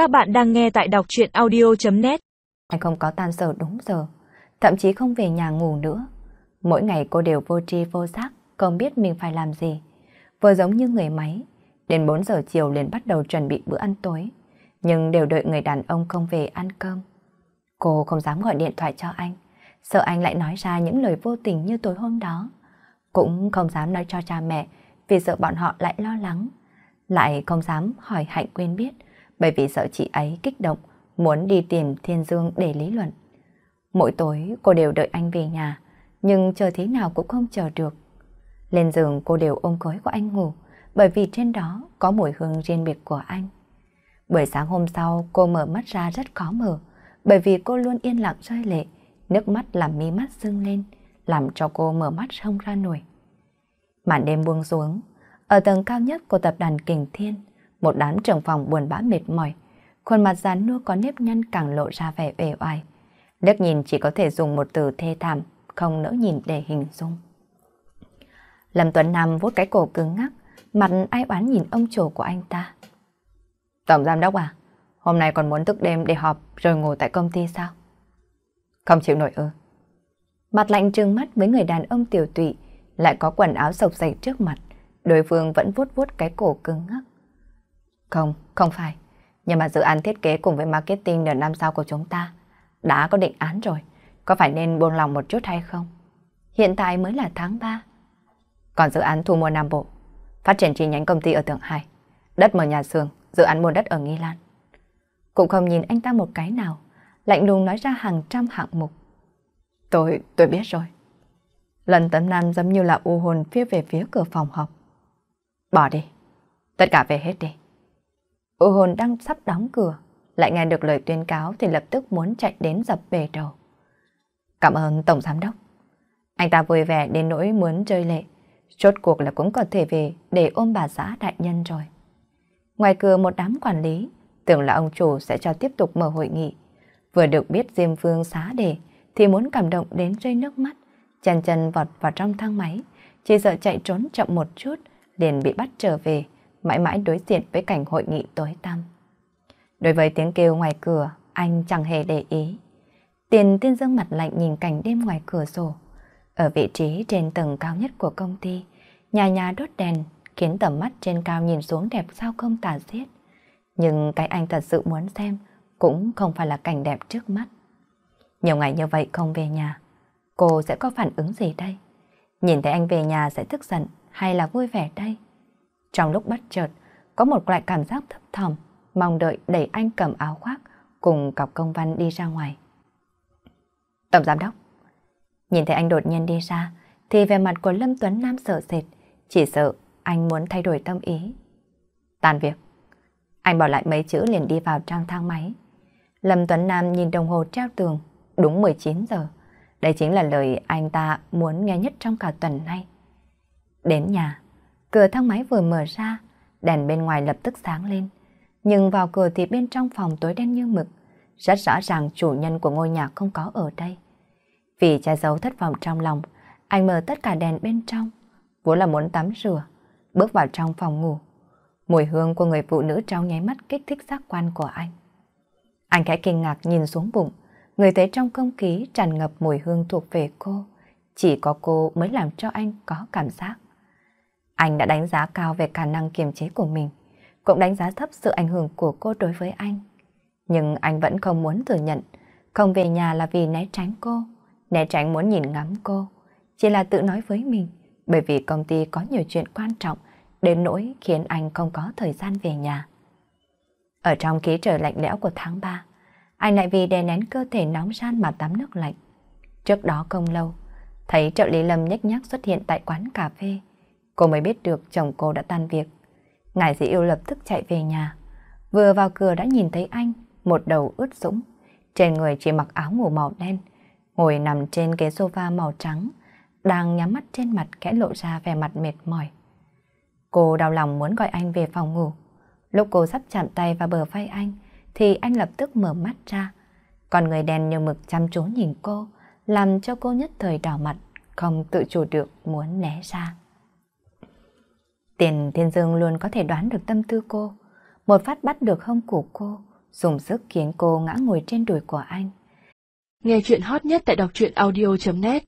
Các bạn đang nghe tại đọc chuyện audio.net Anh không có tan sở đúng giờ, thậm chí không về nhà ngủ nữa. Mỗi ngày cô đều vô tri vô giác, không biết mình phải làm gì. Vừa giống như người máy, đến 4 giờ chiều liền bắt đầu chuẩn bị bữa ăn tối, nhưng đều đợi người đàn ông không về ăn cơm. Cô không dám gọi điện thoại cho anh, sợ anh lại nói ra những lời vô tình như tối hôm đó. Cũng không dám nói cho cha mẹ vì sợ bọn họ lại lo lắng. Lại không dám hỏi Hạnh Quyên biết bởi vì sợ chị ấy kích động muốn đi tìm Thiên Dương để lý luận. Mỗi tối cô đều đợi anh về nhà nhưng chờ thế nào cũng không chờ được. Lên giường cô đều ôm gối của anh ngủ bởi vì trên đó có mùi hương riêng biệt của anh. Buổi sáng hôm sau cô mở mắt ra rất khó mở bởi vì cô luôn yên lặng rơi lệ, nước mắt làm mi mắt sưng lên, làm cho cô mở mắt không ra nổi. Màn đêm buông xuống, ở tầng cao nhất của tập đoàn Kình Thiên, một đám trưởng phòng buồn bã mệt mỏi, khuôn mặt rán nua có nếp nhăn càng lộ ra vẻ bề oai. Liếc nhìn chỉ có thể dùng một từ thê thảm, không nỡ nhìn để hình dung. Lâm Tuấn Nam vuốt cái cổ cứng ngắc, mặt ai oán nhìn ông chủ của anh ta. Tổng giám đốc à, hôm nay còn muốn thức đêm để họp rồi ngồi tại công ty sao? Không chịu nổi ư. Mặt lạnh trừng mắt với người đàn ông tiểu tụy, lại có quần áo sộc sạch trước mặt. Đối phương vẫn vuốt vuốt cái cổ cứng ngắc. Không, không phải. Nhưng mà dự án thiết kế cùng với marketing nửa năm sau của chúng ta đã có định án rồi. Có phải nên buông lòng một chút hay không? Hiện tại mới là tháng 3. Còn dự án thu mua Nam Bộ, phát triển chi nhánh công ty ở Thượng Hải, đất mở nhà xưởng, dự án mua đất ở Nghi Lan. Cũng không nhìn anh ta một cái nào, lạnh lùng nói ra hàng trăm hạng mục. Tôi, tôi biết rồi. Lần tấm nam giống như là u hồn phía về phía cửa phòng học Bỏ đi, tất cả về hết đi. U hồn đang sắp đóng cửa, lại nghe được lời tuyên cáo thì lập tức muốn chạy đến dập bề đầu. Cảm ơn Tổng Giám Đốc. Anh ta vui vẻ đến nỗi muốn chơi lệ, chốt cuộc là cũng có thể về để ôm bà xã đại nhân rồi. Ngoài cửa một đám quản lý, tưởng là ông chủ sẽ cho tiếp tục mở hội nghị. Vừa được biết Diêm Phương xá đề, thì muốn cảm động đến rơi nước mắt, chân chân vọt vào trong thang máy, chỉ sợ chạy trốn chậm một chút, liền bị bắt trở về, mãi mãi đối diện với cảnh hội nghị tối tăm. Đối với tiếng kêu ngoài cửa, anh chẳng hề để ý. Tiền tiên dương mặt lạnh nhìn cảnh đêm ngoài cửa sổ. Ở vị trí trên tầng cao nhất của công ty, nhà nhà đốt đèn, khiến tầm mắt trên cao nhìn xuống đẹp sao không tả xiết. Nhưng cái anh thật sự muốn xem cũng không phải là cảnh đẹp trước mắt. Nhiều ngày như vậy không về nhà, cô sẽ có phản ứng gì đây? Nhìn thấy anh về nhà sẽ tức giận hay là vui vẻ đây? Trong lúc bất chợt, có một loại cảm giác thấp thỏm, mong đợi đẩy anh cầm áo khoác cùng cọc công văn đi ra ngoài. Tổng giám đốc, nhìn thấy anh đột nhiên đi ra, thì về mặt của Lâm Tuấn Nam sợ sệt, chỉ sợ anh muốn thay đổi tâm ý. Tàn việc. Anh bỏ lại mấy chữ liền đi vào trang thang máy. Lâm Tuấn Nam nhìn đồng hồ treo tường, đúng 19 giờ. Đây chính là lời anh ta muốn nghe nhất trong cả tuần nay. Đến nhà, cửa thang máy vừa mở ra, đèn bên ngoài lập tức sáng lên. Nhưng vào cửa thì bên trong phòng tối đen như mực. Rất rõ ràng chủ nhân của ngôi nhà không có ở đây. Vì che giấu thất vọng trong lòng, anh mở tất cả đèn bên trong. Vốn là muốn tắm rửa, bước vào trong phòng ngủ. Mùi hương của người phụ nữ trong nháy mắt kích thích giác quan của anh. Anh khẽ kinh ngạc nhìn xuống bụng, người thấy trong không khí tràn ngập mùi hương thuộc về cô. Chỉ có cô mới làm cho anh có cảm giác. Anh đã đánh giá cao về khả năng kiềm chế của mình, cũng đánh giá thấp sự ảnh hưởng của cô đối với anh. Nhưng anh vẫn không muốn thừa nhận, không về nhà là vì né tránh cô, né tránh muốn nhìn ngắm cô. Chỉ là tự nói với mình, bởi vì công ty có nhiều chuyện quan trọng, đến nỗi khiến anh không có thời gian về nhà. Ở trong ký trời lạnh lẽo của tháng 3, anh lại vì đè nén cơ thể nóng ran mà tắm nước lạnh. Trước đó không lâu, thấy trợ lý Lâm nhếch nhác xuất hiện tại quán cà phê. Cô mới biết được chồng cô đã tan việc. Ngài dĩ yêu lập tức chạy về nhà. Vừa vào cửa đã nhìn thấy anh, một đầu ướt sũng. Trên người chỉ mặc áo ngủ màu đen, ngồi nằm trên ghế sofa màu trắng, đang nhắm mắt trên mặt kẽ lộ ra vẻ mặt mệt mỏi. Cô đau lòng muốn gọi anh về phòng ngủ. Lúc cô sắp chạm tay vào bờ vai anh, thì anh lập tức mở mắt ra. Còn người đen như mực chăm chú nhìn cô, làm cho cô nhất thời đỏ mặt, không tự chủ được muốn né ra. Tiền Thiên Dương luôn có thể đoán được tâm tư cô, một phát bắt được hông của cô, dùng sức khiến cô ngã ngồi trên đùi của anh. Nghe chuyện hot nhất tại đọc truyện audio.net